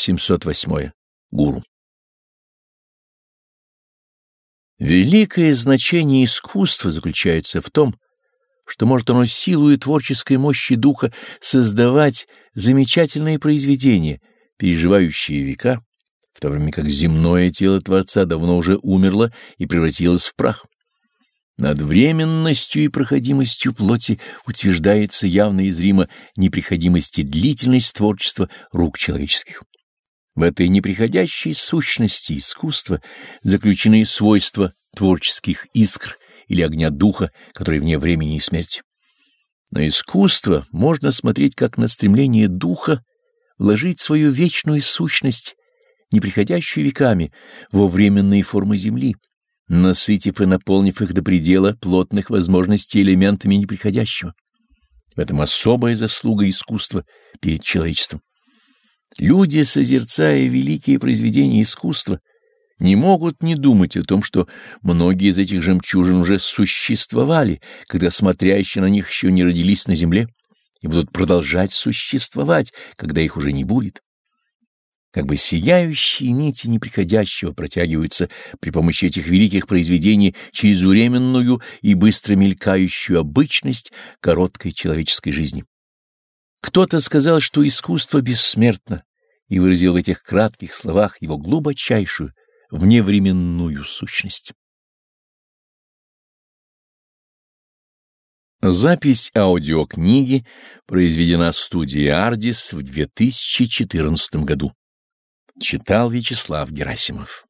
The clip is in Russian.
708. Гуру. Великое значение искусства заключается в том, что может оно силу и творческой мощи духа создавать замечательные произведения, переживающие века, в то время как земное тело Творца давно уже умерло и превратилось в прах. Над временностью и проходимостью плоти утверждается явно и зримо неприходимость и длительность творчества рук человеческих. В этой неприходящей сущности искусства заключены свойства творческих искр или огня духа, который вне времени и смерти. На искусство можно смотреть как на стремление духа вложить свою вечную сущность, неприходящую веками, во временные формы земли, насытив и наполнив их до предела плотных возможностей элементами неприходящего. В этом особая заслуга искусства перед человечеством. Люди, созерцая великие произведения искусства, не могут не думать о том, что многие из этих жемчужин уже существовали, когда смотрящие на них еще не родились на земле, и будут продолжать существовать, когда их уже не будет как бы сияющие нити неприходящего протягиваются при помощи этих великих произведений через временную и быстро мелькающую обычность короткой человеческой жизни. Кто-то сказал, что искусство бессмертно, и выразил в этих кратких словах его глубочайшую, вневременную сущность. Запись аудиокниги произведена студией «Ардис» в 2014 году. Читал Вячеслав Герасимов